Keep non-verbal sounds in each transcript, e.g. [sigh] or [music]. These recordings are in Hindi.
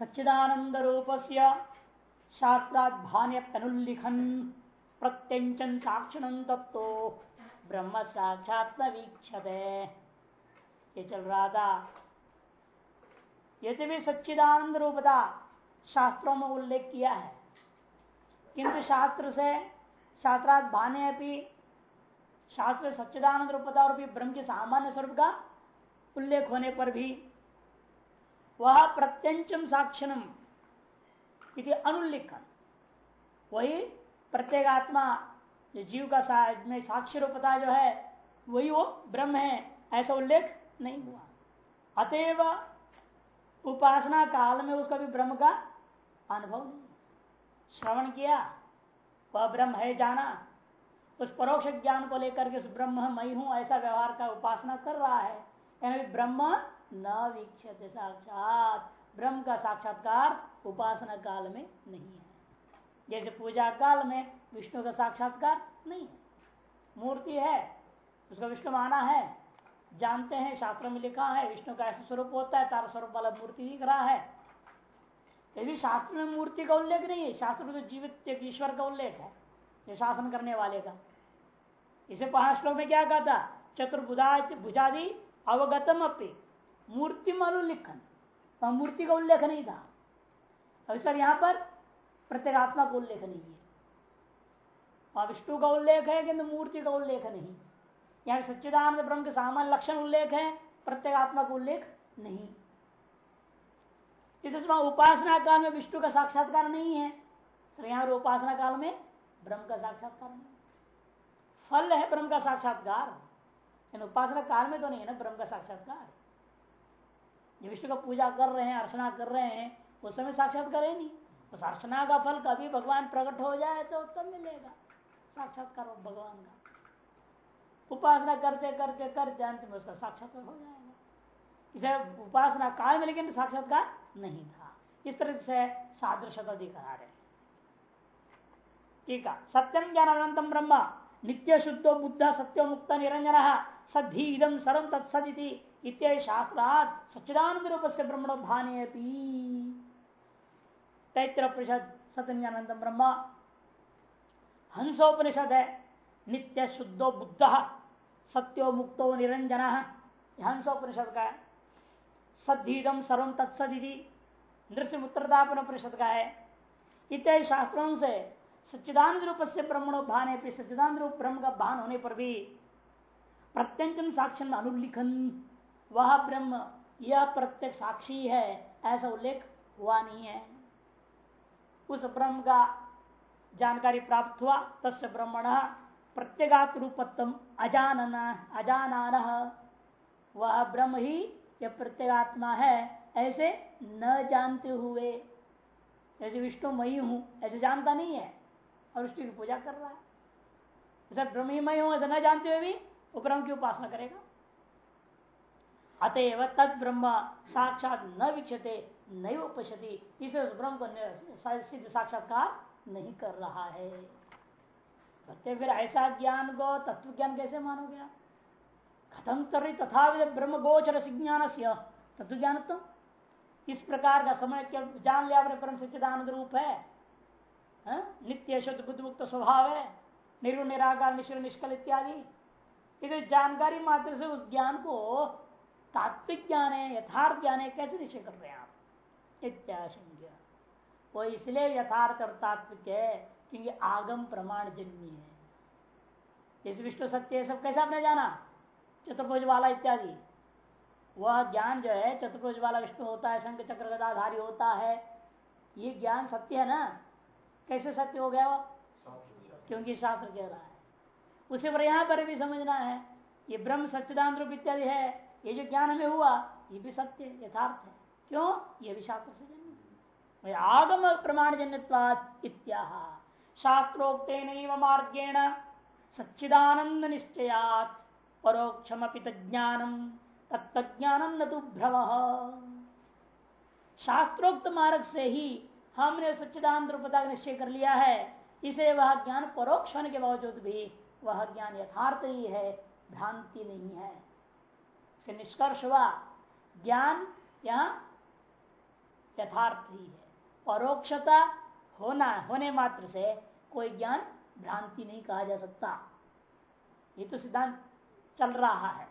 सच्चिदानंद रूप से शास्त्राध्यान्यनुल्लिखन प्रत्यंचन साक्षण तत्व ब्रह्म साक्षात वीक्षते ये चल रहा था यदि भी सच्चिदानंद रूपता शास्त्रों में उल्लेख किया है। किंतु शास्त्र से शास्त्रार्थ भाने अपनी शास्त्र सच्चिदानंद रूपता और भी ब्रह्म के सामान्य स्वरूप का उल्लेख होने पर भी वह प्रत्यंचम साक्षणम अनुल्लिखन। वही प्रत्येगात्मा जो जीव का सा, साक्षी रूपता जो है वही वो ब्रह्म है ऐसा उल्लेख नहीं हुआ। अतएव उपासना काल में उसका भी ब्रह्म का अनुभव नहीं श्रवण किया वह ब्रह्म है जाना उस परोक्ष ज्ञान को लेकर के उस ब्रह्म मई हूँ ऐसा व्यवहार का उपासना कर रहा है। यानी ब्रह्म न वीक्षते साक्षात। ब्रह्म का साक्षात्कार उपासना काल में नहीं है। जैसे पूजा काल में विष्णु का साक्षात्कार नहीं है। मूर्ति है, उसका विष्णु माना है, जानते हैं, शास्त्र में लिखा है, विष्णु का ऐसा स्वरूप होता है, तार स्वरूप वाला मूर्ति दिख रहा है। यदि शास्त्र में मूर्ति का उल्लेख नहीं है, शास्त्र में तो जीवित ईश्वर का उल्लेख है, जो शासन करने वाले का। इसे पाँच श्लोक में क्या कहा था? चतुर्भुजा भुजादि अवगतम अपनी मूर्ति लिखन। वहाँ मूर्ति का उल्लेख नहीं था। अभी सर यहाँ पर प्रत्येगात्मा का उल्लेख नहीं है। वहाँ विष्णु का उल्लेख है किंतु मूर्ति का उल्लेख नहीं। यहाँ सच्चिदानंद ब्रह्म के सामान्य लक्षण उल्लेख है प्रत्येगात्मा का उल्लेख नहीं। उपासना काल में विष्णु का साक्षात्कार नहीं है। यहाँ उपासना काल में ब्रह्म का साक्षात्कार नहीं। फल है ब्रह्म का साक्षात्कार। उपासना काल में तो नहीं है ना ब्रह्म का साक्षात्कार। विष्णु का पूजा कर रहे हैं, अर्चना कर रहे हैं, उस समय साक्षात्कार है नहीं उस अर्चना का फल कभी भगवान प्रकट हो जाए तो तब मिलेगा। साक्षात्कार भगवान का। उपासना करते करते करते अंत में उसका साक्षात्कार हो जाएगा। इसे उपासना काल में लेकिन साक्षात्कार नहीं था। इस तरह से सादृशता दिखा रहे ठीक है। सत्यम ज्ञान अनंतम ब्रह्म। नित्य शुद्धो बुद्ध सत्यो मुक्त निरंजन। सद्धि इदम सर्व तत्सदिति। इत्य शास्त्रात सच्चिदानंद रूप से ब्रह्मणो भाने तैत्र परिषद ज्ञानंदम ब्रह्म। हंसोपनिषद है नित्य शुद्धो बुद्ध, सत्यो मुक्तो निरंजन हंसोपनिषद का है सद्धीदम सर्व तत्सदि नृत्य उत्तरदापन परिषद का है इत्यादि शास्त्रों से सच्चिदानंद रूप से ब्रह्मणो भाने पे सच्चिदानंद रूप ब्रह्म का भान होने पर भी प्रत्यंचन साक्षण अनुलिखन वह ब्रह्म, यह प्रत्यक्ष साक्षी है, ऐसा उल्लेख हुआ नहीं है। उस ब्रह्म का जानकारी प्राप्त हुआ, तस्य ब्रह्मण प्रत्येगात रूपत्म अजानन, अजानान। वह ब्रह्म ही यह प्रत्येगात्मा है, ऐसे न जानते हुए। जैसे विष्णु मई हूँ, ऐसे जानता नहीं है, और विष्णु की पूजा कर रहा है। जैसे ब्रह्म ही मई हूँ, ऐसे न जानते हुए भी वो ब्रह्म की उपासना करेगा। अतएव तद ब्रह्म साक्षात न विक्षते नहीं उपशति। इसे उस ब्रह्म को सिद्ध साक्षात्कार नहीं कर रहा है। कहते फिर ऐसा ज्ञान को तत्व ज्ञान कैसे मानोगे आप? खत्म कर रही तथा ब्रह्म गोचर ज्ञान से तत्व ज्ञान तो इस प्रकार का समय क्या जान लिया अपने परम सच्चिदानंद रूप है। हा? नित्य शुद्ध बुद्ध मुक्त स्वभाव है। निर्गुण निराकार, निश्चल, निष्कल इत्यादि। जानकारी मात्र से उस ज्ञान को तात्विक ज्ञान है, यथार्थ ज्ञान है, कैसे निश्चय कर रहे हैं आप? इत्याशंज्ञा वो इसलिए यथार्थ और तात्विक है क्योंकि आगम प्रमाण जन्य है। इस विष्णु सत्य सब कैसे आपने जाना? चतुर्भुज वाला इत्यादि। वह ज्ञान जो है चतुर्भुज वाला विष्णु होता है, शंख चक्र गदाधारी होता है। ये ज्ञान सत्य है ना? कैसे सत्य हो गया वो? क्योंकि शास्त्र कह रहा है। उसे पर यहाँ पर भी समझना है। ये ब्रह्म सच्चिदान रूप इत्यादि है। ये जो ज्ञान हमें हुआ, ये भी सत्य, यथार्थ है। क्यों? ये भी शास्त्र से जन्य आगम प्रमाण जन्यवाद इत्याह शास्त्रोक्त मार्गेण सच्चिदानंद निश्चयात। परोक्षम ज्ञानम तत्ज्ञानम न तो भ्रम। शास्त्रोक्त मार्ग से ही हमने सच्चिदानंद रूपता का निश्चय कर लिया है। इसे वह ज्ञान परोक्ष होने के बावजूद भी वह ज्ञान यथार्थ ही है, भ्रांति नहीं है। से निष्कर्ष हुआ, ज्ञान यहाँ यथार्थ ही। है परोक्षता होना, होने मात्र से कोई ज्ञान भ्रांति नहीं कहा जा सकता। ये तो सिद्धांत चल रहा है।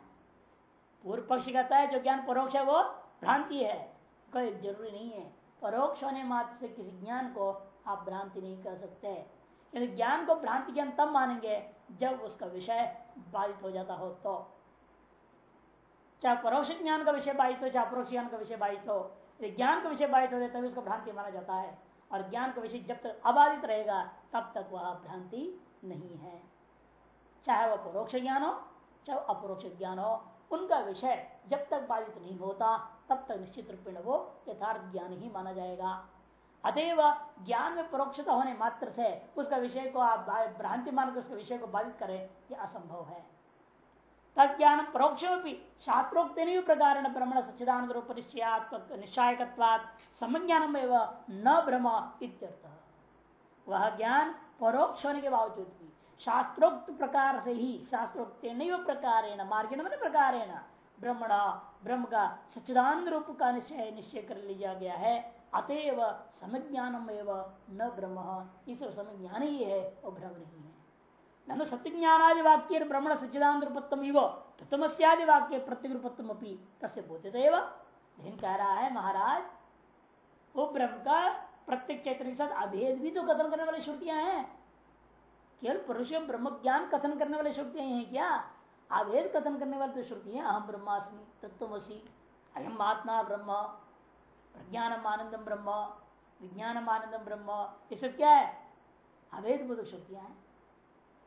पूर्व पक्ष कहता है, जो ज्ञान परोक्ष है, वो भ्रांति है। कोई ज़रूरी नहीं है। परोक्ष होने मात्र से किसी ज्ञान को आप भ्रांति नहीं कर सकते। ज्ञान को भ्रांति ज्ञान तब मानेंगे, जब उसका विषय बाधित हो जाता हो तो। चाहे परोक्ष ज्ञान का विषय बाधित हो, चाहे अपरोक्ष ज्ञान का विषय बाधित हो ज्ञान का विषय बाधित हो, तभी उसको भ्रांति माना जाता है। और ज्ञान का विषय जब तक अबाधित रहेगा, तब तक वह भ्रांति नहीं है। चाहे वह परोक्ष ज्ञान हो, चाहे अपरोक्ष ज्ञान हो, उनका विषय जब तक बाधित नहीं होता, तब तक निश्चित रूप में वो यथार्थ ज्ञान ही माना जाएगा। अतएव ज्ञान में परोक्षता होने मात्र से उसका विषय को आप भ्रांति मानकर उसके विषय को बाधित करें, यह असंभव है। तज्ञान परोक्ष शास्त्रोक्त नहीं प्रकार ब्रह्मण सच्चिदानंद रूप निश्चयात्मक निश्चायकत्वात समज्ञान न ब्रह्म वह ज्ञान परोक्ष होने के बावजूद भी शास्त्रोक्त प्रकार से ही शास्त्रोक्त नहीं प्रकार मार्ग प्रकार ब्रह्मण ब्रह्म का सच्चिदानंद रूप का निश्चय निश्चय कर लिया गया है। अतएव समज्ञानम एवं न ब्रह्म। इस समज्ञान ही है वो ब्रह्म नहीं है। ननु सत्य ज्ञानादि वाक्य ब्रह्मण सच्चिदानंद रूपत्म इव तत्वस्यादि वाक्य प्रत्येक अपनी तस्य बोधित लेकिन कह रहा है महाराज वो ब्रह्म का प्रत्येक चैतन्य के साथ अभेद भी तो कथन करने वाली श्रुतियाँ हैं। केवल पुरुष ब्रह्म ज्ञान कथन करने वाली श्रुतियाँ हैं क्या? अभेद कथन करने वाली तो श्रुति है अहम ब्रह्मास्मि तत्वसी अयम महात्मा ब्रह्म, प्रज्ञानम आनंदम ब्रह्म, विज्ञानम आनंदम ब्रह्म, ये सब क्या है? अभेद बोध श्रुतियाँ हैं।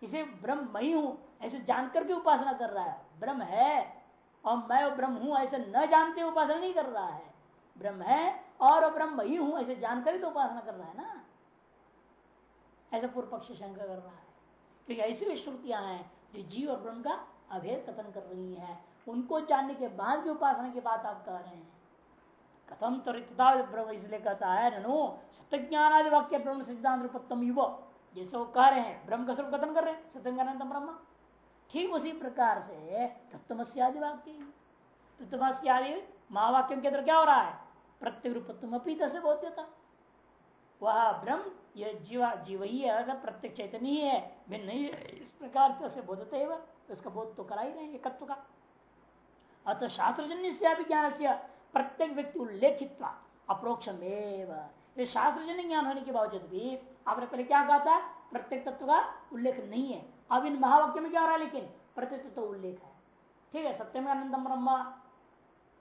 इसे ब्रह्म मई हूँ, ऐसे जानकर के उपासना कर रहा है। ब्रह्म है, और मैं ब्रह्म हूँ, ऐसे न जानते उपासना नहीं कर रहा है। ब्रह्म है, और ब्रह्म ही हूँ, ऐसे जानकर ही तो उपासना कर रहा है ना? ऐसा पूर्व पक्ष शंका कर रहा है। क्योंकि ऐसी भी श्रुतियाँ हैं जो जीव और ब्रह्म का अभेद कथन कर रही हैं। उनको जानने के बाद भी उपासना की बात आप कह रहे हैं। कथम तो ब्रह्म, इसलिए कहता है, ननु सत्य ज्ञान आदि वाक्य ब्रह्म सिद्धांत रूपत्तम युव जैसे वो कह रहे हैं, ब्रह्म का स्वरूप कथन कर रहे हैं सत्यज्ञानंद ब्रह्म। ठीक उसी प्रकार से तत्वमस्यादि वाक्य। तत्वमस्यादि महावाक्य के अंदर क्या हो रहा है? प्रत्येक रूपत्तम अपीत से बोध्यता। वह ब्रह्म यह जीवा जीव ही है प्रत्येक चैतन्य ही है, भिन्न नहीं इस प्रकार से बोधते उसका बोध तो करा ही रहे एकत्व का। अतः शास्त्रजन्य से ज्ञान से प्रत्येक व्यक्ति उल्लेखित अप्रोक्षमेव। शास्त्रजन्य ज्ञान होने के बावजूद भी आपने पहले क्या कहा था प्रत्येक तत्व का उल्लेख नहीं है। अब इन महावाक्य में क्या हो रहा है लेकिन प्रत्येक तत्व उल्लेख है। ठीक है सत्यम आनंदम ब्रह्म,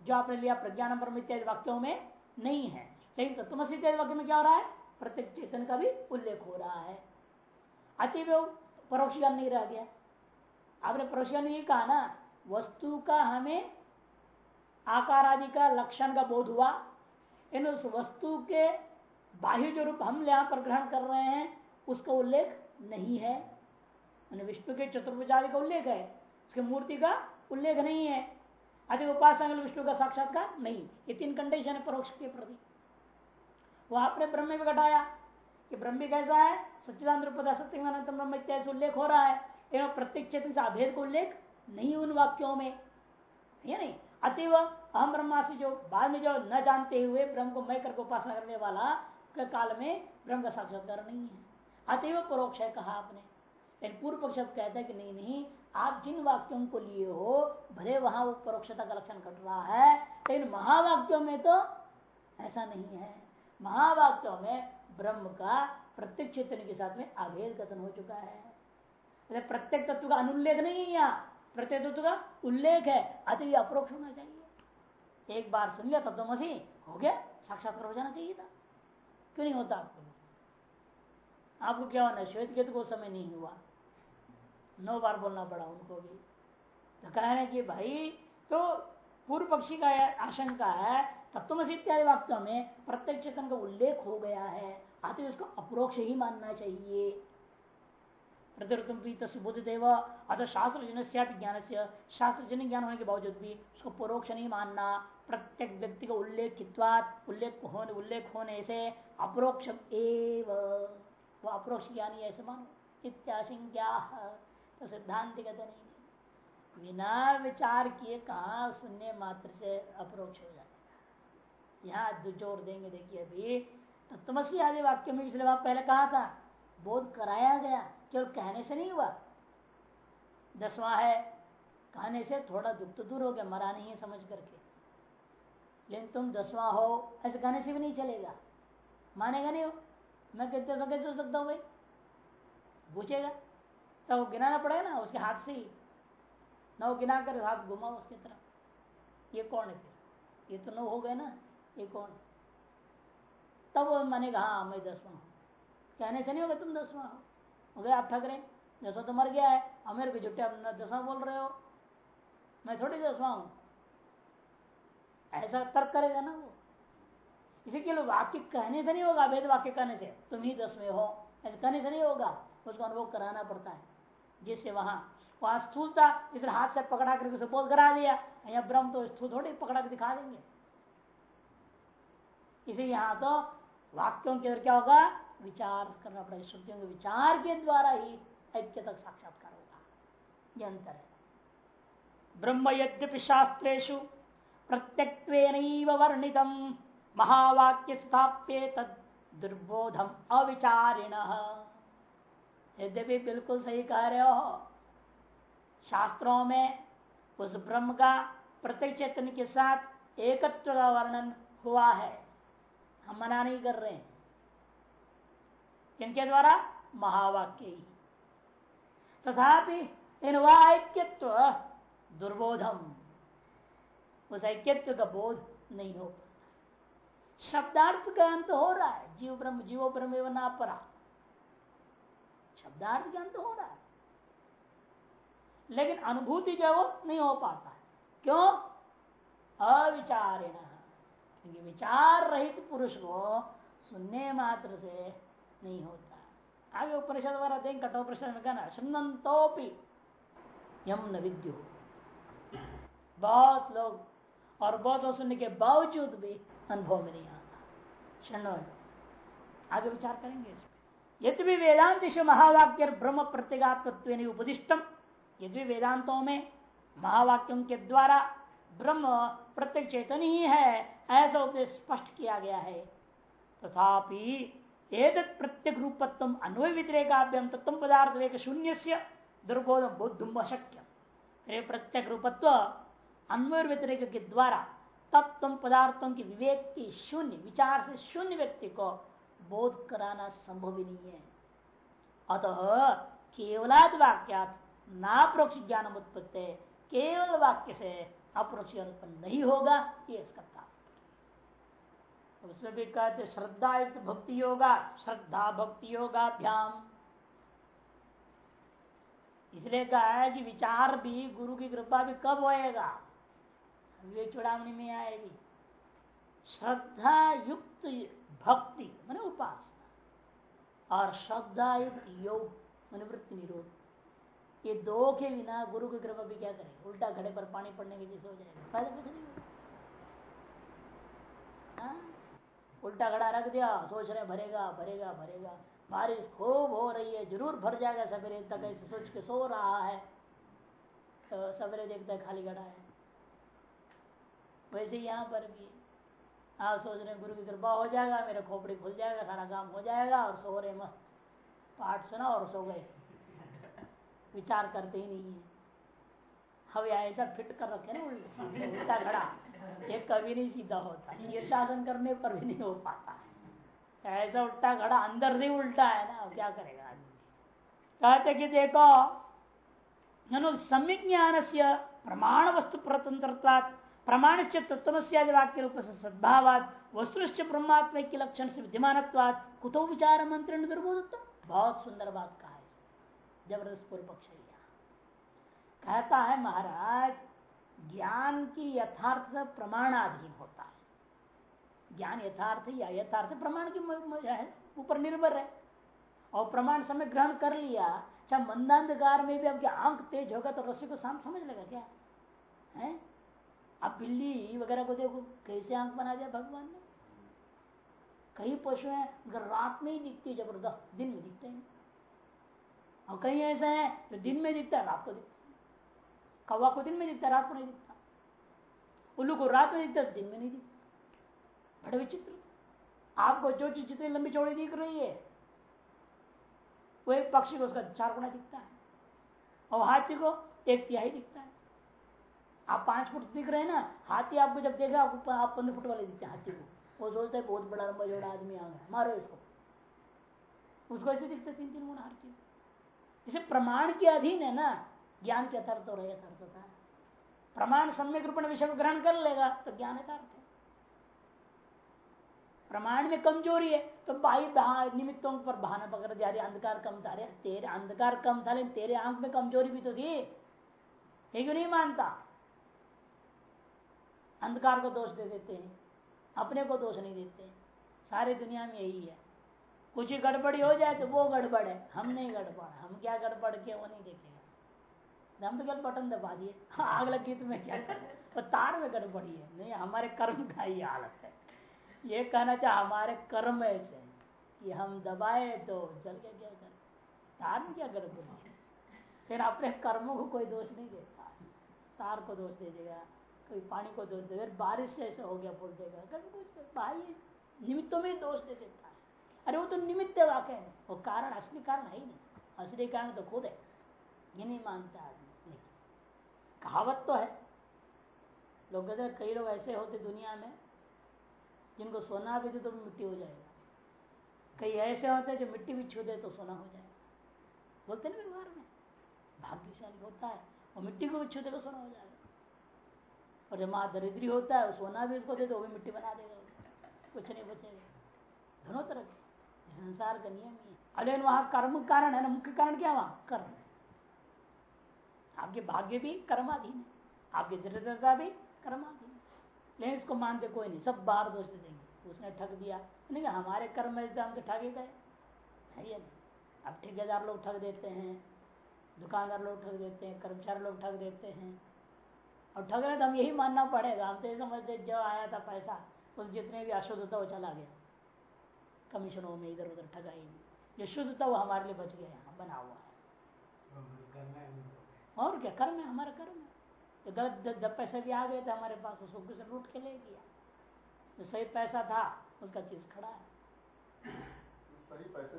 जो आपने लिया प्रज्ञान ब्रह्म इत्यादि वाक्यों में नहीं है। लेकिन तत्वसी इत्यादि वाक्य में क्या हो रहा है? प्रत्येक चेतन का भी उल्लेख हो रहा है। अति परोक्ष नहीं रह गया। आपने परोक्ष ज्ञान ये कहा ना, वस्तु का हमें आकार आदि का लक्षण का बोध हुआ। इन उस वस्तु के बाह्य जो रूप हम यहाँ पर ग्रहण कर रहे हैं, उसका उल्लेख नहीं है। विष्णु के चतुर्भुजादि का उल्लेख है, उसके मूर्ति का उल्लेख नहीं है। अधिक उपासना विष्णु का साक्षात्कार नहीं, ये तीन कंडीशन है परोक्ष के प्रति। वो आपने ब्रह्म में घटाया। कि ब्रह्म भी कैसा है? सच्चिदान रूप सत्य ब्रह्म इत्यादि उल्लेख हो रहा है। एवं प्रत्येक चेतन से अभेद का उल्लेख नहीं उन वाक्यों में। है नहीं? अतिव अहम ब्रह्मासी जो बाद में जो न जानते हुए ब्रह्म को मैं करके उपासना करने वाला के काल में ब्रह्म का साक्षात्कार नहीं है। अतिव परोक्ष है कहा आपने। लेकिन पूर्व पक्ष कहता है कि नहीं नहीं, आप जिन वाक्यों को लिए हो, भले वहाँ वो परोक्षता का लक्षण घट रहा है, लेकिन महावाक्यों में तो ऐसा नहीं है। महावाक्यों में ब्रह्म का प्रत्येक चेतन के साथ में अभेद कथन हो चुका है। प्रत्येक तत्व का अनुल्लेख नहीं है यहाँ। प्रत्येक तत्व का उल्लेख है। अति अप्रोक्ष होना चाहिए। एक बार सुन लिया तब तो मसी हो गया। साक्षात्कार हो जाना चाहिए था। क्यों नहीं होता आपको आपको क्या होना श्वेत के तो समय नहीं हुआ। नौ बार बोलना पड़ा उनको भी। तो कह रहे कि भाई तो पूर्व पक्षी का आशंका है तत्वसी इत्यादि वाक्यों में प्रत्यक्ष का उल्लेख हो गया है। आते उसको अप्रोक्ष ही मानना चाहिए। बुद्धदेव अतः शास्त्र जन ज्ञान से शास्त्र जन ज्ञान होने के बावजूद भी उसको परोक्ष नहीं मानना प्रत्येक व्यक्ति का उल्लेखित्वात उल्लेख होने उल्लेख होने से अप्रोक्ष एव। वो अप्रोक्ष ज्ञानी ऐसे मानो। इत्याशंज्ञा तो सिद्धांत नहीं बिना विचार किए कहा सुनने मात्र से अप्रोक्ष हो जाता यहाँ ज़ोर देंगे देखिए अभी तो तत्वसी आदि वाक्य में पिछले बात पहले कहा था, बोध कराया गया। केवल कहने से नहीं हुआ? दसवां है, कहने से थोड़ा दुख तो दूर हो गया, मरा नहीं है समझ करके। लेकिन तुम दसवां हो, ऐसे कहने से भी नहीं चलेगा। मानेगा नहीं हो मैं कहते तो कैसे हो सकता हूँ भाई? पूछेगा। तब तो वो गिनाना पड़ेगा ना, उसके हाथ से ही। ना वो गिना कर हाथ घुमाओ उसकी तरफ़। ये कौन है फिर? ये तो नौ हो गए ना, ये कौन? तब तो वो मानेगा हाँ मैं दसवां हूँ। कहने से नहीं होगा तुम दसवां हो। गया आप ठग रहे दसवां तो मर गया है, अमीर भी झुट्टे आप दसवां बोल रहे हो। मैं थोड़ी दसवां हूँ। ऐसा तर्क करेगा ना वो। इसी के लिए वाक्य कहने से नहीं होगा वेद वाक्य कहने से। तुम ही दसवें हो। ऐसे कहने से नहीं होगा। उसको अनुभव कराना पड़ता है। जिससे वहाँ वहाँ स्थूलता इस हाथ से पकड़ा करके उसे बोध करा दिया। या ब्रह्म तो स्थूल थोड़ी पकड़ा के दिखा देंगे। इसे यहाँ तो वाक्यों के अंदर क्या होगा? विचार करना पड़ेगा, श्रुतियों के विचार के द्वारा ही ऐक्य तक साक्षात्कार होगा। यह अंतर है। ब्रह्म यद्यपि शास्त्रेशु प्रत्यक् वर्णित महावाक्य स्थाप्य तद दुर्बोधम अविचारिण। यद्यपि बिल्कुल सही कह रहे हो, शास्त्रों में उस ब्रह्म का प्रत्येक चेतन के साथ एकत्व का वर्णन हुआ है। हम मना नहीं कर रहे हैं। किनके द्वारा? महावाक्य। ही तथापि इन ऐक्यत्व दुर्बोधम। उस ऐक्यत्व का बोध नहीं हो शब्दार्थ का अंत हो रहा है। जीव ब्रह्म, जीवो ब्रह्म एवं परा शब्दार्थ का अंत हो रहा है। लेकिन अनुभूति जो वो नहीं हो पाता है। क्यों? अविचारिण। क्योंकि विचार रहित पुरुष को सुनने मात्र से नहीं होता। आगे उपनिषद वाला देंगे कठोपनिषद में कहना, सुनंतोपि यम न विद्यु। बहुत लोग, और बहुत सुनने के बावजूद भी अनुभव में नहीं आता। क्षण आगे विचार करेंगे इसमें। यदि भी वेदांत महावाक्य ब्रह्म प्रत्येगात्व उपदिष्टम, यदि वेदांतों में महावाक्यों के द्वारा ब्रह्म प्रत्येक चेतन ही है, ऐसा उपदेश स्पष्ट किया गया है, तथापि एक प्रत्येक रूपत्व अन्वय व्यतिरेकाभ्यम तत्व पदार्थ शून्य से दुर्बोध बुद्धुम अशक्य प्रत्येक रूपत्व अन्वय व्यतिरेक के द्वारा तत्व पदार्थों की विवेक की शून्य विचार से शून्य व्यक्ति को बोध कराना संभव ही नहीं है अतः केवलाद वाक्यात नाप्रोक्ष ज्ञान उत्पत्ति केवल वाक्य से अप्रोक्ष उत्पन्न नहीं होगा, ये इसका उसमें भी कहते श्रद्धा युक्त भक्ति योगा, श्रद्धा भक्ति योगाभ्याम. इसलिए कहा है कि विचार भी गुरु की कृपा भी कब होएगा? विवेक चुड़ामणि में आएगी। श्रद्धा युक्त भक्ति, मैंने उपासना, और श्रद्धा युक्त योग, मैंने वृत्ति निरोध। ये दो के बिना गुरु की कृपा भी क्या करें? उल्टा घड़े पर पानी पड़ने के जैसे हो जाएगा। पहले कुछ नहीं हाँ? उल्टा घड़ा रख दिया सोच रहे भरेगा भरेगा भरेगा। बारिश खूब हो रही है, ज़रूर भर जाएगा सवेरे तक, ऐसे सोच के सो रहा है। तो सवेरे देखता है खाली घड़ा है। वैसे यहाँ पर भी आप सोच रहे गुरु की कृपा हो जाएगा, मेरा खोपड़ी खुल जाएगा, सारा काम हो जाएगा और सो रहे मस्त। पाठ सुना और सो गए। विचार करते ही नहीं है। हम ऐसा फिट कर रखे ना, उल्टा खड़ा ये कभी नहीं सीधा होता। शीर्षासन करने पर भी नहीं हो पाता। ऐसा उल्टा खड़ा अंदर से उल्टा है ना क्या करेगा आदमी? कहते कि देखो सम्यक ज्ञान से प्रमाण वस्तु प्रतंत्रता प्रमाण से तत्व वाक्य रूप से सद्भावाद वस्तुश्च ब्रह्मात्म के लक्षण से विद्यमान कुतो विचार मंत्र दुर्बोधत्व बहुत सुंदर बात कहा है। ज़बरदस्त पूर्व पक्ष कहता है महाराज ज्ञान की यथार्थ प्रमाणाधीन होता है। ज्ञान यथार्थ या यथार्थ प्रमाण की है, ऊपर निर्भर है। और प्रमाण समय ग्रहण कर लिया, चाहे मंदांधकार में भी अब आँख तेज होगा तो रस्सी को साम समझ लेगा क्या? है? अब बिल्ली वगैरह को देखो, कैसे आँख बना दिया भगवान ने? कई पशु हैं अगर रात में ही दिखती है, ज़बरदस्त दिन में दिखते हैं। और कई ऐसे हैं जो दिन में दिखता है, रात को दिखता कौवा को दिन में दिखता, रात को नहीं दिखता। उल्लू को रात में दिखता, दिन में नहीं दिखता। बड़े विचित्र। आपको जो चीज़ जितनी लंबी चौड़ी दिख रही है, वो एक पक्षी को उसका चार गुना दिखता है। और हाथी को एक तिहाई दिखता है। आप पाँच फुट दिख रहे हैं ना, हाथी आपको जब देखा, आपको आप पंद्रह फुट वाले दिखते हाथी को। वो सोचते है, बहुत बड़ा, लंबा, जोड़ा आदमी आ गया। मारो इसको। उसको ऐसे दिखते तीन तीन गुना चीज़। इसे प्रमाण के अधीन है ना ज्ञान के अथर्थ और यथार्थ होता है प्रमाण सम्यक रूप में विषय को ग्रहण कर लेगा तो ज्ञान यथार्थ है। प्रमाण में कमज़ोरी है तो बाई निमित्तों पर बहाना पकड़ जा रही अंधकार कम था रहे तेरे अंधकार कम था लेकिन तेरे आँख में कमज़ोरी भी तो थी। ये क्यों नहीं मानता? अंधकार को दोष दे देते हैं, अपने को दोष नहीं देते। सारी दुनिया में यही है। कुछ ही गड़बड़ी हो जाए तो वो गड़बड़ है हम नहीं गड़बड़, हम क्या गड़बड़ के वो नहीं देखेगा। हम तो बटन दबा दिए। आग लगी तुम्हें क्या तो तार में गड़बड़ी है। नहीं, हमारे कर्म का ही हालत है। ये कहना चाहे, हमारे कर्म ऐसे कि हम दबाए तो जल गया, क्या कर? तार में क्या गड़बड़ी है? फिर अपने कर्मों को कोई दोष नहीं देता। तार को दोष दे देगा, कोई पानी को दोष दे देगा बारिश से ऐसे हो गया, बोल देगा कभी कुछ भाई निमित्तों में दोष दे देता है। अरे वो तो निमित्त वाकई है। वो कारण, असली कारण है ही नहीं। असली कारण तो खुद है। ये नहीं मानता आदमी। कहावत तो है। लोग कहते हैं, कई लोग ऐसे होते दुनिया में, जिनको सोना भी दे तो मिट्टी हो जाएगा। कई ऐसे होते हैं जो मिट्टी भी छू दे तो सोना हो जाएगा। बोलते ना व्यवहार में, भाग्यशाली होता है और मिट्टी को भी छू दे तो सोना हो जाएगा। और जब माँ दरिद्री होता है सोना भी उसको दे तो वो भी मिट्टी बना देगा। कुछ नहीं बचेगा। दोनों तरह संसार का नियम ही अलेन वहाँ कर्म कारण है ना, मुख्य कारण क्या वहाँ? कर्म। आपके भाग्य भी कर्माधीन है। आपकी दरिद्रता भी कर्माधीन लेकिन इसको मानते कोई नहीं। सब बाहर दोष दे देंगे। उसने ठग दिया। नहीं हमारे कर्म में हम तो ठगे गए। है ये नहीं? अब ठेकेदार लोग ठग देते हैं, दुकानदार लोग ठग देते हैं, कर्मचारी लोग ठग देते हैं। और ठग रहे तो हम यही मानना पड़ेगा। हम तो ये समझते जो आया था पैसा, उस जितने भी अशुद्ध था वो चला गया। कमीशनों में इधर उधर ठगाई जो शुद्ध था वो हमारे लिए बच गया, यहाँ बना हुआ है। और क्या? कर्म है हमारा कर्म है। तो गलत जब पैसे भी आ गए थे हमारे पास उसको किसी लूट के ले गया जो सही पैसा था उसका चीज़ खड़ा है। सही पैसे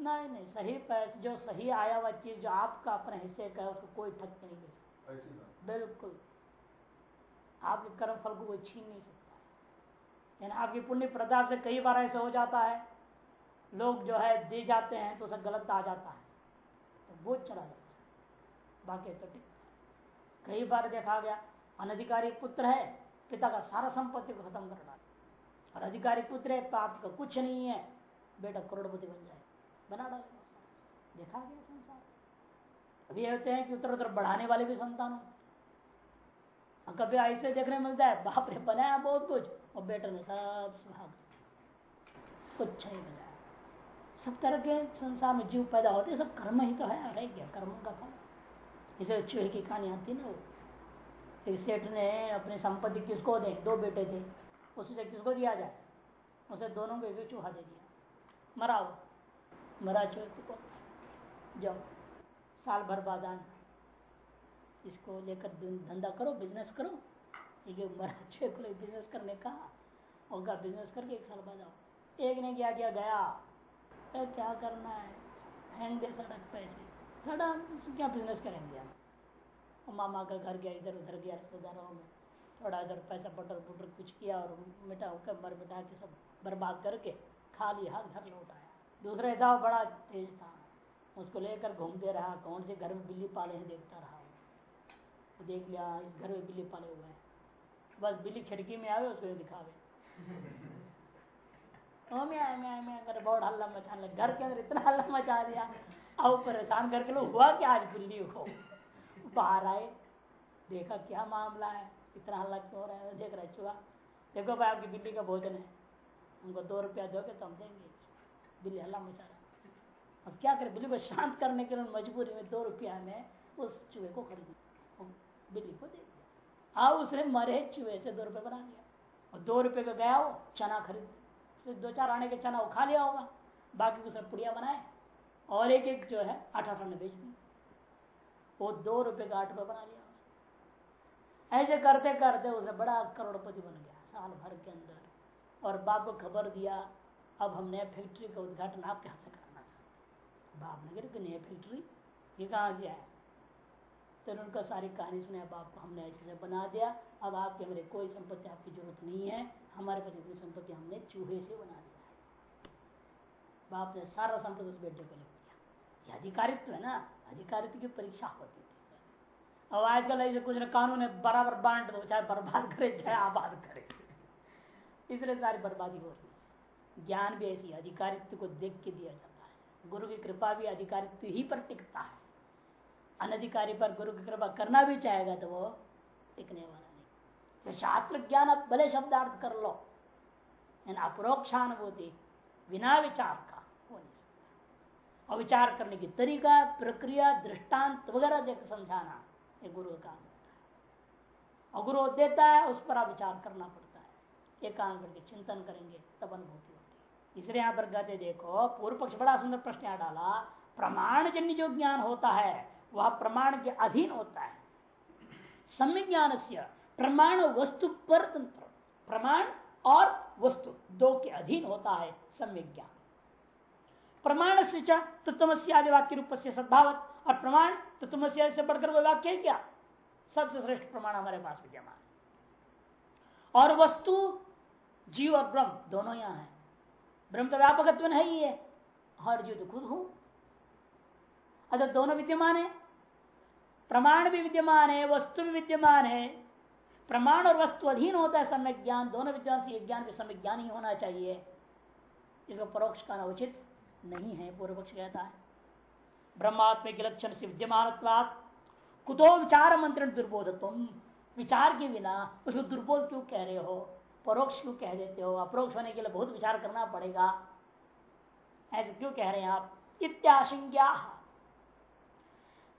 नहीं नहीं सही पैसे जो सही आया हुआ चीज़ जो आपका अपने हिस्से का है उसको कोई ठग नहीं दे सकता। बिल्कुल। आपके कर्म फल को कोई छीन नहीं सकता। यानी आपकी पुण्य प्रताप से कई बार ऐसे हो जाता है लोग जो है दे जाते हैं तो उसे गलत आ जाता है। तो वो चला जाता है। बाकी तो ठीक कई बार देखा गया, अनधिकारी पुत्र है, पिता का सारा संपत्ति को खत्म कर डाला। और अधिकारी पुत्र है, पाप का कुछ नहीं है, बेटा करोड़पति बन जाए। बना डाले। देखा गया संसार। अभी होते हैं कि उत्तर उत्तर बढ़ाने वाले भी संतान होते कभी ऐसे देखने मिलता है, बाप ने बनाया बहुत कुछ, और बेटा ने सब सुहाग कुछ नहीं बनाया। सब तरह के संसार में जीव पैदा होते सब कर्म ही तो है, रह गया, कर्म का फल। इसे चूहे की कहानी आती ना वो? एक सेठ ने अपनी संपत्ति किसको दे? दो बेटे थे। उसे किसको दिया जाए? उसे दोनों को एक चूहा दे दिया। मरा वो। मरा चूहे को जाओ। साल भर बाद इसको लेकर धंधा करो बिज़नेस करो। ये मरा चूहे को बिज़नेस करने का और का बिज़नेस करके एक साल बाद आओ। एक ने क्या किया? गया। क्या करना है? हैंग दे सड़क पैसे थोड़ा क्या बिज़नेस करेंगे हम? मामा का घर गया इधर उधर गया रिश्तेदारों में। थोड़ा इधर पैसा बटर बुटर कुछ किया और मिटा होकर मर मिटा के सब बर्बाद करके खाली हाथ घर लौट आया। दूसरा था बड़ा तेज था। उसको लेकर घूमते रहा कौन से घर में बिल्ली पाले हैं देखता रहा। देख लिया इस घर में बिल्ली पाले हुए हैं। बस बिल्ली खिड़की में आवे उसको दिखावे। [laughs] मैं मैं मैं अगर बहुत हल्ला मचा घर के अंदर इतना हल्ला मचा दिया। अब परेशान करके लोग हुआ क्या आज बिल्ली को? बाहर आए, देखा क्या मामला है, इतना हल्ला क्यों हो रहा है? देख रहे चुहा देखो भाई, आपकी बिल्ली का भोजन है। उनको दो रुपया दोगे तो हम देंगे बिल्ली हल्ला मचा रहा अब क्या करें? बिल्ली को शांत करने के लिए मजबूरी में दो रुपया में उस चूहे को खरीद बिल्ली को दे दिया। अब उसने मरे चूहे से दो रुपये बना लिया और दो रुपये का गया वो, चना खरीद दो चार आने के चना वो खा लिया होगा। बाकी उसने पुड़िया बनाए। और एक एक जो है, आठ आठ ने बेच दी वो दो रुपए का आठ रुपये बना लिया ऐसे करते करते उसे बड़ा करोड़पति बन गया, साल भर के अंदर। और बाप को खबर दिया, अब हम नया फैक्ट्री का उद्घाटन आप कहाँ से करना चाहते बाप ने कहा नया फैक्ट्री, ये कहाँ से आया? तो उनका सारी कहानी सुने बाप को हमने ऐसे बना दिया। अब आपके हमारे कोई संपत्ति, आपकी ज़रूरत नहीं है। हमारे पास इतनी संपत्ति हमने चूहे से बना दिया है। बाप ने सारा संपत्ति उस बेटे को लिख अधिकारित्व है ना, अधिकारित्व की परीक्षा होती है। अब आजकल ऐसे कुछ ना कानून है, बराबर बांट दो, चाहे बर्बाद करे, चाहे आबाद करे। इसलिए सारी बर्बादी हो रही है। ज्ञान भी ऐसी अधिकारित्व को देख के दिया जाता है। गुरु की कृपा भी अधिकारित्व ही पर टिकता है। अनधिकारी पर गुरु की कृपा करना भी चाहेगा तो वो टिकने वाला नहीं। तो शास्त्र ज्ञान आप भले शब्दार्थ कर लो अप्रोक्षानुभूति, बिना विचार का और विचार करने की तरीका, प्रक्रिया, दृष्टांत वगैरह देख समझाना ये गुरु का काम होता है। और गुरु देता है, उस पर आप विचार करना पड़ता है। एक काम करके चिंतन करेंगे, तब अनुभूति होती है। इसलिए यहाँ पर कहते देखो, पूर्व पक्ष बड़ा सुंदर प्रश्न यहाँ डाला प्रमाण जन्य जो ज्ञान होता है, वह प्रमाण के अधीन होता है। सम्य ज्ञान से प्रमाण वस्तु पर तंत्र, प्रमाण और वस्तु दो के अधीन होता है, सम्यक ज्ञान। प्रमाण से तत्वमस्यादि वाक्य रूप से सद्भावत। और प्रमाण तो तुम से बढ़कर कोई वाक्य है क्या? सबसे श्रेष्ठ प्रमाण हमारे पास विद्यमान और वस्तु, जीव और ब्रह्म दोनों यहाँ है। ब्रह्म तो व्यापक है ही है हर जीव तो खुद हूँ। अगर दोनों विद्यमान है। प्रमाण भी विद्यमान है, वस्तु भी विद्यमान है। प्रमाण और वस्तु अधीन होता है सम्यक ज्ञान, दोनों विद्वान से ज्ञान भी सम्यक ज्ञान ही होना चाहिए। इसको परोक्ष करना उचित। नहीं है पूर्व पक्ष कहता है। ब्रह्मात्म के लक्षण से विद्यमान कुतो विचार मंत्रण दुर्बोध तुम विचार के बिना उसको दुर्बोध क्यों कह रहे हो? परोक्ष क्यों कह देते हो? अप्रोक्ष होने के लिए बहुत विचार करना पड़ेगा। ऐसे क्यों कह रहे हैं आप? इत्याशंज्ञा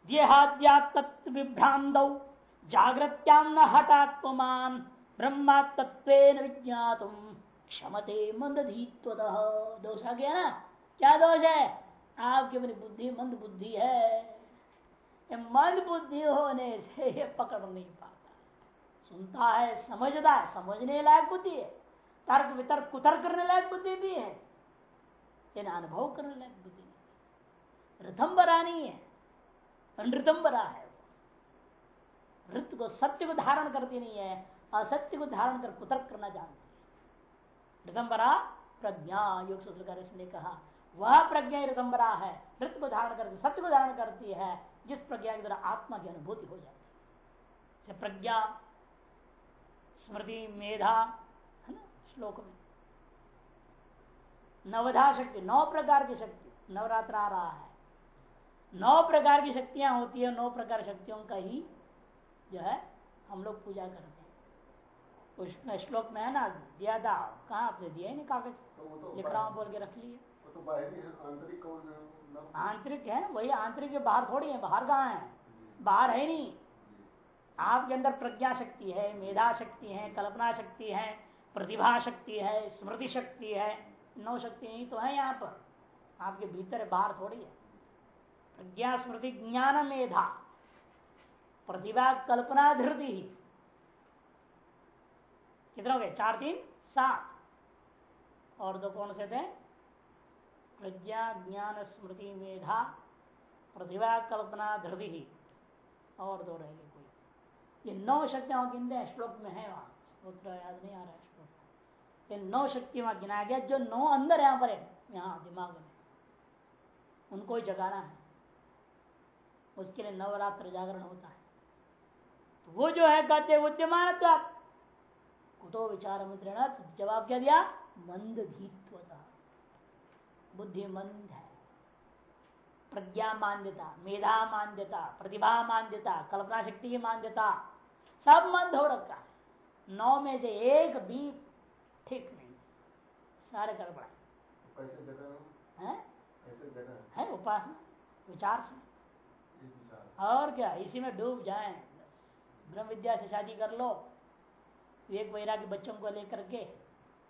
देहाद्या तत्व विभ्रांत जागृत्याम न हटात्मान ब्रह्मा तत्व विज्ञात क्षमते मंदधीत्व दोष आ गया ना? क्या दोष है? आपकी अपनी बुद्धि, मंद बुद्धि है। मंद बुद्धि होने से ये पकड़ नहीं पाता। सुनता है, समझता है, समझने लायक बुद्धि है। तर्क वितर्क, कुतर्क करने लायक बुद्धि भी है। लेकिन अनुभव करने लायक बुद्धि नहीं ऋतंबरा नहीं है। नृतंबरा है वृत्त को सत्य को धारण करती नहीं है, असत्य को धारण कर कुतर्क करना जानती है। ऋतंबरा प्रज्ञा, योग सूत्रकार ने कहा वह प्रज्ञा ऋतंबरा है नृत्य को धारण करती सत्य को धारण करती है जिस प्रज्ञा के द्वारा आत्मा की अनुभूति हो जाती है। प्रज्ञा स्मृति मेधा है ना श्लोक में। नवधा शक्ति नौ प्रकार की शक्ति नवरात्र आ रहा है। नौ प्रकार की शक्तियाँ होती है नौ प्रकार शक्तियों का ही जो है हम लोग पूजा करते हैं। उस श्लोक में है ना दिया था कहाँ आपने दिया ही नहीं कागज़? लिख रहा हूँ बोल के रख लिए। तो आंतरिक कौन है? आंतरिक है वही आंतरिक के बाहर थोड़ी है बाहर कहाँ है? बाहर है नहीं। आपके अंदर प्रज्ञा शक्ति है मेधा शक्ति है कल्पना शक्ति है प्रतिभा शक्ति है स्मृति शक्ति है नौ शक्ति नहीं तो है यहाँ पर। आपके भीतर बाहर थोड़ी है। प्रज्ञा स्मृति ज्ञान मेधा। प्रतिभा कल्पना धृति। कितना हो गए चार तीन सात। और दो कौन से थे? प्रज्ञा, ज्ञान, स्मृति, मेधा, प्रतिभा, कल्पना, धृति ही। और दो रहेगी कोई। ये नौ शक्तियाँ गिनते श्लोक में है वहाँ। स्त्रोत्र याद नहीं आ रहा है श्लोक ये नौ शक्ति वहाँ गिनाया गया। जो नौ अंदर यहाँ पर है, यहाँ दिमाग में। उनको ही जगाना है। उसके लिए नवरात्र जागरण होता है। तो वो जो है कहते उद्यमान कुतो विचार मंत्र जवाब क्या दिया? मंद धीत्वता। बुद्धि मंद है। प्रज्ञा मान्यता मेधा मान्यता प्रतिभा मान्यता कल्पना शक्ति की मान्यता सब मंद हो रखा है। नौ में से एक भी ठीक नहीं। सारे गड़बड़ा है, है उपासना विचार से। और क्या इसी में डूब जाए। ब्रह्म विद्या से शादी कर लो। एक वैराग्य बच्चों को लेकर के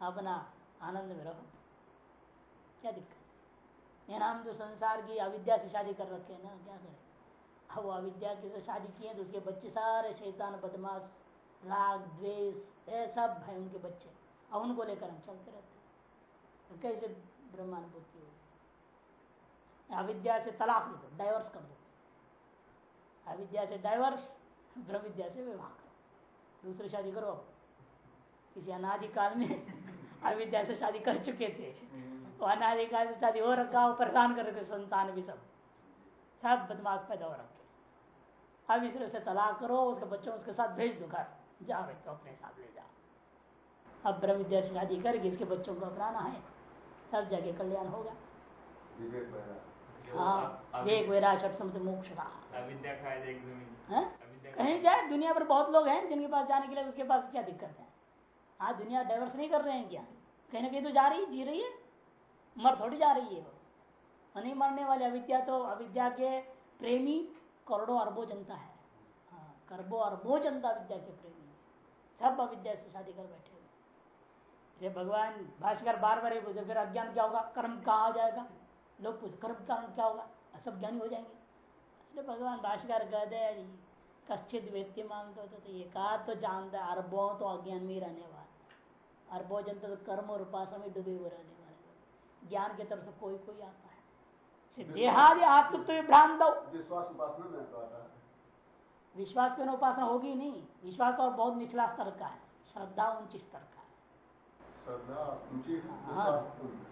अपना आनंद में रहो। क्या दिक्कत? या हम जो संसार की अविद्या से शादी कर रखे ना, क्या करें? अब वो अविद्या की से शादी किए तो उसके बच्चे सारे शैतान, बदमाश, राग, द्वेष, ये सब है उनके बच्चे। अब उनको लेकर हम चलते रहते तो कैसे ब्रह्मानुभूति होगी? अविद्या से तलाक दे दो डाइवर्स कर दो अविद्या से डाइवर्स ब्रह्म विद्या से विवाह करो। दूसरी शादी करो किसी अनादिकाल में अविद्या से शादी कर चुके थे। तो अनादिकाल से शादी हो रखा हो परेशान कर रहे थे संतान भी सब। सब बदमाश पैदा हो रखे। अब इस से तलाक करो उसके बच्चों उसके साथ भेज दो घर। जा तो अपने साथ ले जाओ अब ब्रह्म विद्या से शादी करके इसके बच्चों को अपनाना है तब जाके कल्याण होगा। हाँ समुद्र मोक्ष का कहीं जाए दुनिया पर बहुत लोग हैं जिनके पास जाने के लिए उसके पास क्या दिक्कत है? आज दुनिया डाइवर्स नहीं कर रहे हैं क्या? कहीं ना कहीं तो जा रही है, जी रही है। मर थोड़ी जा रही है वो। नहीं मरने वाले अविद्या तो अविद्या के प्रेमी करोड़ों अरबों जनता है। हाँ करबो अरबों जनता विद्या के प्रेमी सब अविद्या से शादी कर बैठे हुए भगवान भाष्कर बार बार पूछे फिर अज्ञान क्या होगा? कर्म कहा आ जाएगा? लोग पूछ कर्म का क्या होगा? सब ज्ञानी हो जाएँगे। अरे भगवान भाष्कर कहते कश्चित व्यक्ति मानते होते तो ये कहा तो जानता है, अरबों तो अज्ञान में रहने वाला अरबों जनता तो कर्म और उपासना में डूबे हुए रहने वाले ज्ञान की तरफ़ से कोई कोई आता है। देहादि आत्मत्व भ्रांत विश्वास उपासना में तो आता है। विश्वास की उपासना होगी नहीं। विश्वास तो बहुत निचला स्तर का है। श्रद्धा ऊँची स्तर का है। हाँ।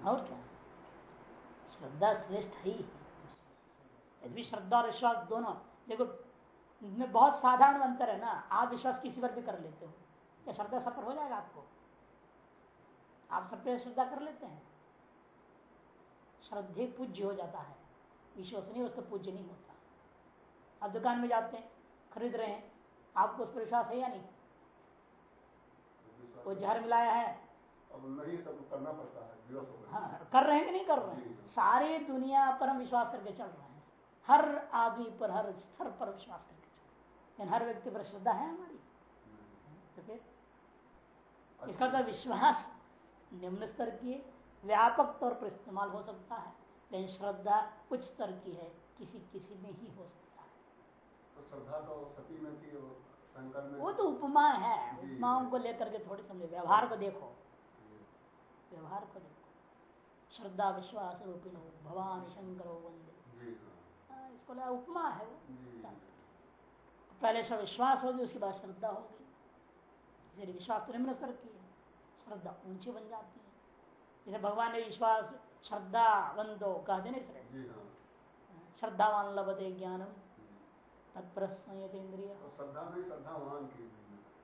और क्या? श्रद्धा श्रेष्ठ ही यदि श्रद्धा और विश्वास दोनों देखो बहुत साधारण अंतर है ना। आप विश्वास किसी पर भी कर लेते हो। क्या श्रद्धा सफ़र हो जाएगा आपको। आप सब पे श्रद्धा कर लेते हैं। श्रद्धे पूज्य हो जाता है। विश्वसनीय उसको पूज्य नहीं होता। आप दुकान में जाते हैं खरीद रहे हैं आपको उस पर विश्वास है या नहीं? वो जहर मिलाया है। अब नहीं तब करना पड़ता है हाँ कर रहे हैं कि नहीं कर रहे हैं? सारी दुनिया पर हम विश्वास करके चल रहे हैं। हर आदमी पर हर स्तर पर विश्वास करके लेकिन हर व्यक्ति पर श्रद्धा है हमारी। तो फिर इसका तो विश्वास निम्न स्तर की है व्यापक तौर पर इस्तेमाल हो सकता है लेकिन श्रद्धा उच्च स्तर की है किसी किसी में ही हो सकता है। तो श्रद्धा तो सती में थी शंकर में वो तो उपमा है। उपमाओं को लेकर के थोड़ी समझे। व्यवहार को देखो। व्यवहार को देखो। श्रद्धा विश्वास रूपिण भगवान शंकर वंदे। हाँ, इसको उपमा है वो। पहले सब विश्वास होगी उसके बाद श्रद्धा होगी। इसलिए विश्वास तो निम्न स्तर की है। श्रद्धा ऊँची बन जाती है। जैसे भगवान ने विश्वास श्रद्धा वंदो कहते ना इसलिए हाँ। श्रद्धावान लभते ज्ञानम तत्प्रसंयतेन्द्रिय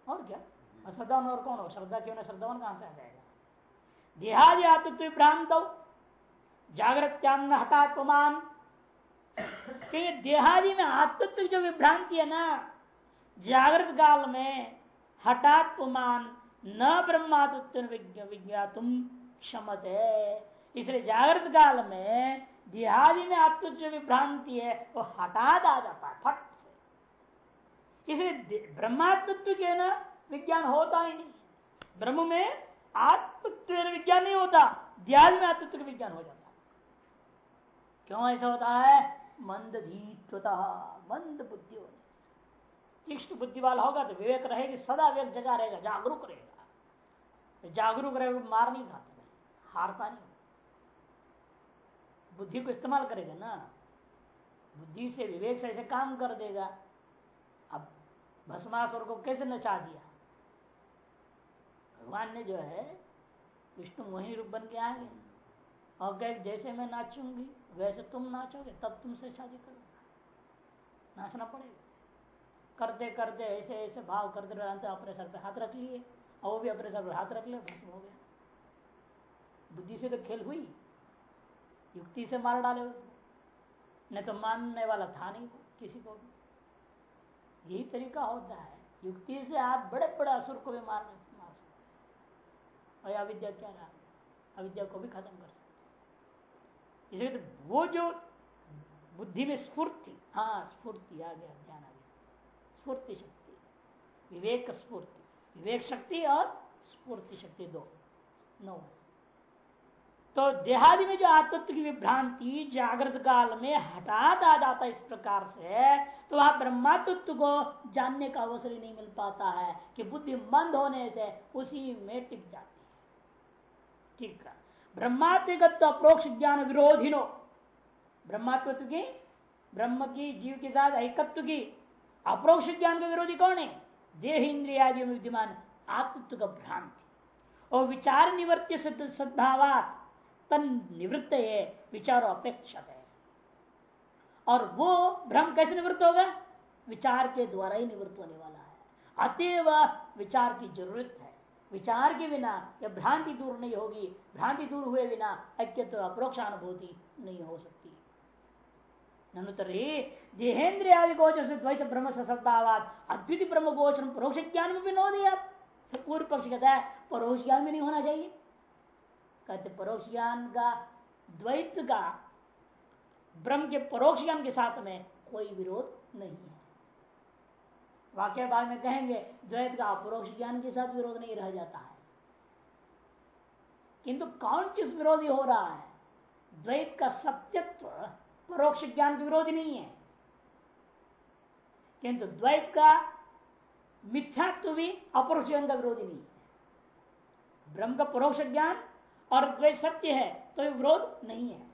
और क्या? अश्रद्धावान और कौन हो? श्रद्धा क्यों ना? श्रद्धावान कहाँ से आ जाएगा? देहादि आत्मत्व भ्रांत जागृत्याम हतात्मान क्योंकि देहादि में आत्मत्व जो विभ्रांति है ना जागृत काल में हठात्मान न ब्रह्मात्व विज्ञा तुम क्षमत। है इसलिए जागृत काल में देहादि में आत्मत्व जो विभ्रांति है, वो हठात आ जाता है, फट से। इसलिए ब्रह्मात्मत्व के ना विज्ञान होता ही नहीं। ब्रह्म में आत्मत्व विज्ञान नहीं होता ध्यान में आत्मत्व का विज्ञान हो जाता। क्यों ऐसा होता है? मंद मंद बुद्धि होने तीक्ष्ण बुद्धि वाला होगा तो विवेक रहेगी, सदा विवेक जगा रहेगा, जागरूक रहेगा। जागरूक रहेगा मार नहीं खाता हारता नहीं। बुद्धि को इस्तेमाल करेगा ना। बुद्धि से विवेक से ऐसे काम कर देगा। अब भस्मासुर को कैसे नचा दिया? भगवान ने जो है, विष्णु वही रूप बन के आएँगे और कह, जैसे मैं नाचूँगी, वैसे तुम नाचोगे, तब तुमसे शादी करूँगा। नाचना पड़ेगा। करते करते ऐसे ऐसे भाव करते रहते अपने सर पे हाथ रख लिए। और वो भी अपने पे हाथ रख ले, भस्म हो गया। बुद्धि से तो खेल हुई, युक्ति से मार डाले उसको नहीं तो मानने वाला था नहीं किसी को भी। यही तरीका होता है। युक्ति से आप बड़े बड़े असुर को भी मार मार सकते। और अविद्या क्या रहा? अविद्या को भी खत्म कर सकते। इसलिए तो वो जो बुद्धि में स्फूर्ति हाँ स्फूर्ति आ गया ध्यान आ गया। स्फूर्ति शक्ति, विवेक स्फूर्ति। विवेक शक्ति और स्फूर्ति शक्ति दो। नौ। तो देहादि में जो आत्मत्व की विभ्रांति जागृत काल में हटात आ जाता इस प्रकार से तो वह ब्रह्मात्व को जानने का अवसर ही नहीं मिल पाता है कि बुद्धि मंद होने से उसी में टिक जाती है। ठीक है। ब्रह्मात्मिकत्व अप्रोक्ष ज्ञान विरोधिनो। ब्रह्मात्मत्व की, ब्रह्म की, जीव के साथ एकत्व की, अप्रोक्ष ज्ञान के विरोधी कौन है? देह इंद्रियादि में विद्यमान आत्मत्व का भ्रांति। और विचार निवृत्ति सद्भावात तन निवृत्त है, विचार अपेक्षक है। और वो भ्रम कैसे निवृत्त होगा? विचार के द्वारा ही निवृत्त होने वाला है। अतएव विचार की ज़रूरत है। विचार के बिना यह भ्रांति दूर नहीं होगी। भ्रांति दूर हुए बिना ऐक्य तो अप्रोक्षानुभूति नहीं हो सकती। ननुतरी देहेन्द्रिय गोचर से द्वैत ब्रह्म सत्तावाद अद्वितीय ब्रह्म गोचर परोक्ष ज्ञान में भी नो दिया पूर्व पक्ष कहता है परोक्ष ज्ञान में नहीं होना चाहिए कहते परोक्ष ज्ञान का द्वैत का ब्रह्म के परोक्ष ज्ञान के साथ में कोई विरोध नहीं है वाक्य बाद में कहेंगे द्वैत का अपरोक्ष ज्ञान के साथ विरोध नहीं रह जाता है किंतु कौन चीज़ विरोधी हो रहा है द्वैत का सत्यत्व परोक्ष ज्ञान के विरोधी नहीं है। किंतु द्वैत का मिथ्यात्व भी अपरोक्ष ज्ञान का विरोधी नहीं है। ब्रह्म का परोक्ष ज्ञान और द्वैत सत्य है तो विरोध नहीं है।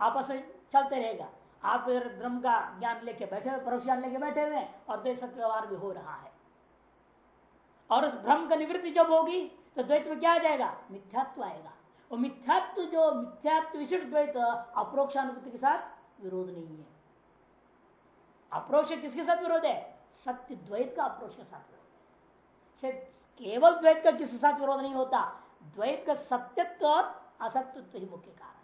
आपस में चलते रहेगा। आप ब्रह्म का ज्ञान लेके बैठे हुए, परोक्ष ज्ञान लेके बैठे हुए और द्वैत सत्य व्यवहार भी हो रहा है। और उस भ्रम का निवृत्ति जब होगी तो द्वैत में क्या आ जाएगा? मिथ्यात्व आएगा। और मिथ्यात्व जो मिथ्यात्व विशिष्ट द्वैत अप्रोक्षानुभूति के साथ विरोध नहीं है। अप्रोक्ष किसके साथ विरोध है? सत्य द्वैत का अप्रोक्ष के साथ विरोध है। केवल द्वैत का किसके साथ विरोध नहीं होता? द्वैत का सत्यत्व और असत्यत्व ही मुख्य कारण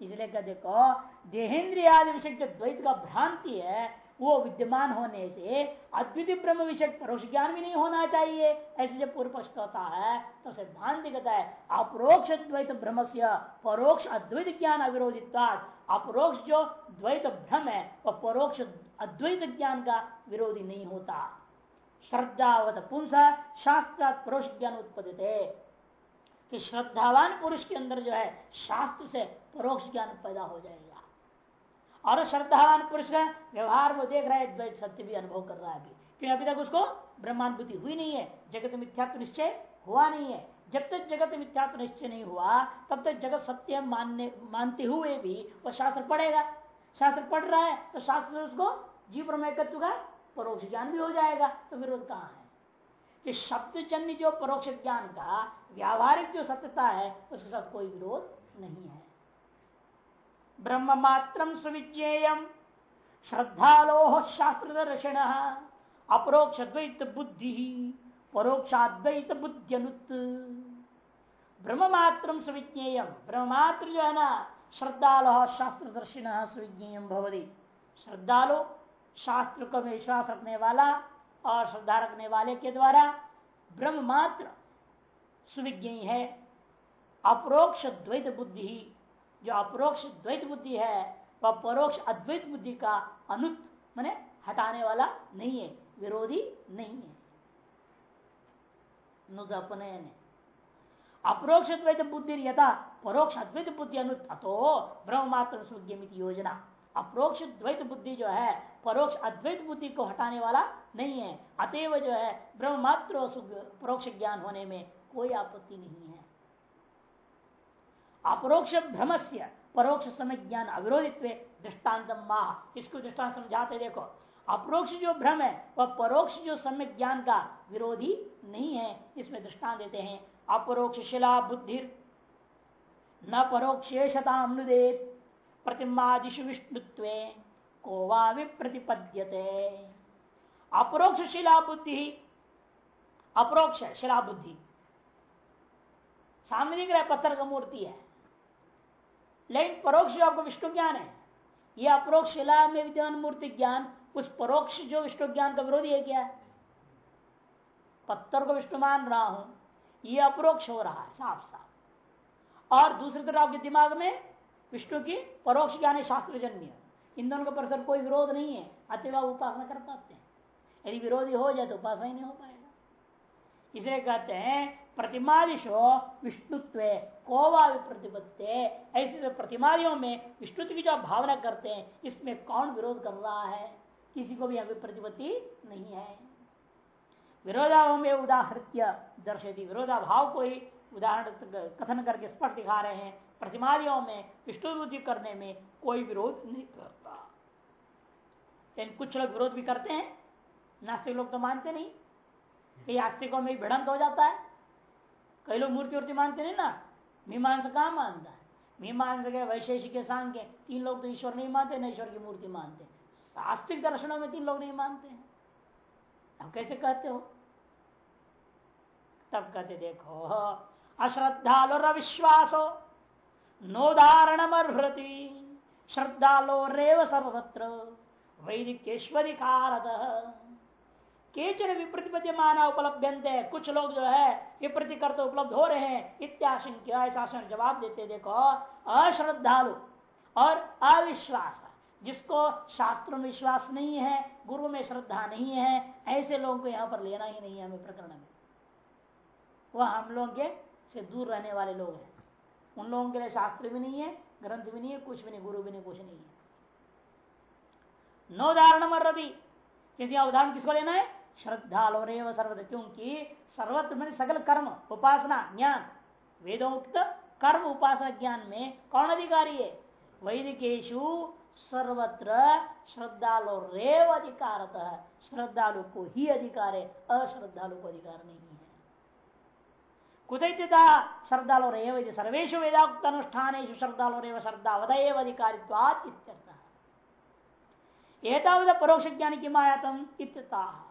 है। इसलिए देखो देहेंद्रिय विषय द्वैत का भ्रांति है वो विद्यमान होने से अद्वितीय ब्रह्म विषय परोक्ष ज्ञान भी नहीं होना चाहिए। ऐसे जब पूर्व पक्ष कहता है तो सिद्धांत कहता है अपरोक्ष द्वैत ब्रह्म से परोक्ष अद्वैत ज्ञान अविरोधित अपरोक्ष जो द्वैत भ्रम है वह परोक्ष अद्वैत ज्ञान का विरोधी नहीं होता। श्रद्धावत पुंसा शास्त्र परोक्ष ज्ञान उत्पादित है कि श्रद्धावान पुरुष के अंदर जो है, शास्त्र से परोक्ष ज्ञान पैदा हो जाएगा। और श्रद्धावान पुरुष का व्यवहार वो देख रहा है, द्वैत सत्य भी अनुभव कर रहा है अभी। क्योंकि अभी तक उसको ब्रह्मानुभूति हुई नहीं है, जगत मिथ्यात्व निश्चय हुआ नहीं है। जब तक जगत मिथ्यात्व निश्चय नहीं हुआ, तब तक जगत सत्य मानने, मानते हुए भी वो शास्त्र पढ़ेगा। शास्त्र पढ़ रहा है तो शास्त्र उसको जीव ब्रह्मत्व का परोक्ष ज्ञान भी हो जाएगा। तो विरोध कहाँ है? कि शब्द जन्य जो परोक्ष ज्ञान का, व्यावहारिक जो सत्यता है, उसके साथ कोई विरोध नहीं है। ब्रह्म मात्र सुविज्ञेयम श्रद्धालो शास्त्र दर्शन अपरोक्ष द्वैत बुद्धि परोक्षाद्वैत बुद्धिनुत ब्रह्म मात्र सुविज्ञेयम ब्रह्म मात्र जो है ना श्रद्धालो शास्त्र दर्शिन सुविज्ञेय भवदी श्रद्धालु शास्त्र को विश्वास रखने वाला और श्रद्धा रखने वाले के द्वारा ब्रह्म मात्र सुविज्ञ है अपरोक्ष द्वैत बुद्धि जो अपरोक्ष द्वैत बुद्धि है, वह परोक्ष अद्वैत बुद्धि का अनुत, मैंने हटाने वाला नहीं है, विरोधी नहीं है। अप्रोक्ष द्वैत बुद्धि यथा परोक्ष अद्वैत बुद्धि अनुत, अतो ब्रह्म मात्र योजना। अप्रोक्ष द्वैत बुद्धि जो है, परोक्ष अद्वैत बुद्धि को हटाने वाला नहीं है। अतएव जो है ब्रह्म मात्र परोक्ष ज्ञान होने में कोई आपत्ति नहीं है। अपरोक्ष भ्रम से परोक्ष समय ज्ञान अविरोधित्व दृष्टांत माह इसको दृष्टांत समझाते देखो। अप्रोक्ष जो भ्रम है, वह परोक्ष जो समय ज्ञान का विरोधी नहीं है। इसमें दृष्टांत देते हैं अपरोक्ष शिला बुद्धि न परोक्षेशता प्रतिमादिशु विष्णुत्व, को विप्रतिपद्यते। अपरोक्ष शिला बुद्धि, अपरोक्ष शिला बुद्धि। सामने पत्थर का मूर्ति है। लेकिन परोक्ष जो आपको विष्णु ज्ञान है यह अप्रोक्ष शिला में विद्यमान मूर्ति ज्ञान, उस परोक्ष जो विष्णु ज्ञान का विरोधी है क्या? पत्थर को विष्णु मान रहा हूँ यह अप्रोक्ष हो रहा है साफ़ साफ़ और दूसरी तरफ़ आपके दिमाग में विष्णु की परोक्ष ज्ञान शास्त्र जन्य इन दोनों का परस्पर कोई विरोध नहीं है अतः उपासना कर पाते हैं। यदि विरोधी हो जाए तो उपासना ही नहीं हो पाएगा। इसे कहते हैं प्रतिमादिशो विष्णुत्व कोवा प्रतिपत्ति ऐसे प्रतिमादियों में विष्णुत्व की जो भावना करते हैं, इसमें कौन विरोध कर रहा है? किसी को भी अभी प्रतिपत्ति नहीं है। विरोधाभाव में उदाहृत्य दर्शती विरोधाभाव को ही उदाहरण कथन करके स्पष्ट दिखा रहे हैं। प्रतिमादियों में विष्णु करने में कोई विरोध नहीं करता। लेकिन कुछ लोग विरोध भी करते हैं। नास्तिक लोग तो मानते नहीं। कई आस्तिकों में भिड़ंत हो जाता है। कई लोग मूर्ति वूर्ति मानते नहीं ना? मीमांस कहा मानता है? मीमांस के वैशेषिक के सांग के। तीन लोग तो ईश्वर नहीं मानते, न ईश्वर की मूर्ति मानते। आस्तिक दर्शनों में तीन लोग नहीं मानते। हैं कैसे कहते हो? तब कहते, देखो, अश्रद्धालो विश्वासो नोदारण श्रद्धालो रेव सर्वत्र वैदिकेश्वरिकार केचन विप्रतिपत्ति माना उपलब्ध कुछ लोग जो है विप्रति करते उपलब्ध हो रहे हैं इत्याशंक्य ऐसा जवाब देते देखो, अश्रद्धालु और अविश्वास। जिसको शास्त्र में विश्वास नहीं है गुरु में श्रद्धा नहीं है, ऐसे लोगों को यहाँ पर लेना ही नहीं है हमें प्रकरण में। वह हम लोग के से दूर रहने वाले लोग हैं। उन लोगों के लिए शास्त्र भी नहीं है, ग्रंथ भी नहीं है, कुछ भी नहीं, गुरु भी नहीं, कुछ नहीं है। नोदाहरण मर्रदी यदि उदाहरण किसको लेना है? श्रद्धालु रेव सर्वत क्योंकि सर्वत्र में सकल कर्म, उपासना, ज्ञान। वेदोक्त कर्म, उपासना, ज्ञान में कौन अधिकारी है? वैदिकेशु सर्वत्र श्रद्धालु रेव अधिकार श्रद्धालु को ही अधिकार है, अश्रद्धालु को अधिकार नहीं है। कुतः श्रद्धालु रेव सर्वेशु वेदाक्त अनुष्ठान श्रद्धालु रेव श्रद्धावधेव अधिकारित्वाद एतावत परोक्ष ज्ञान की मायातम इत्यता